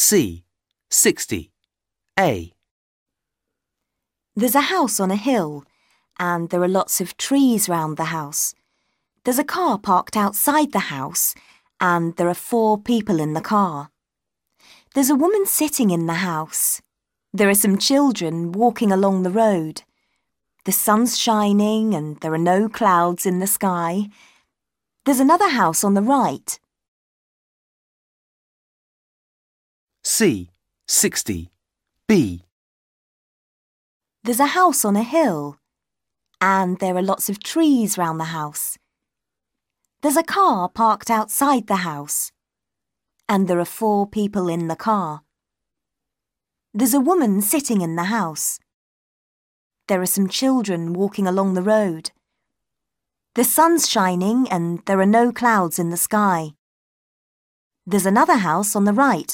C. 60. A. There's a house on a hill, and there are lots of trees round the house. There's a car parked outside the house, and there are four people in the car. There's a woman sitting in the house. There are some children walking along the road. The sun's shining, and there are no clouds in the sky. There's another house on the right. C. 60. B. There's a house on a hill, and there are lots of trees round the house. There's a car parked outside the house, and there are four people in the car. There's a woman sitting in the house. There are some children walking along the road. The sun's shining and there are no clouds in the sky. There's another house on the right.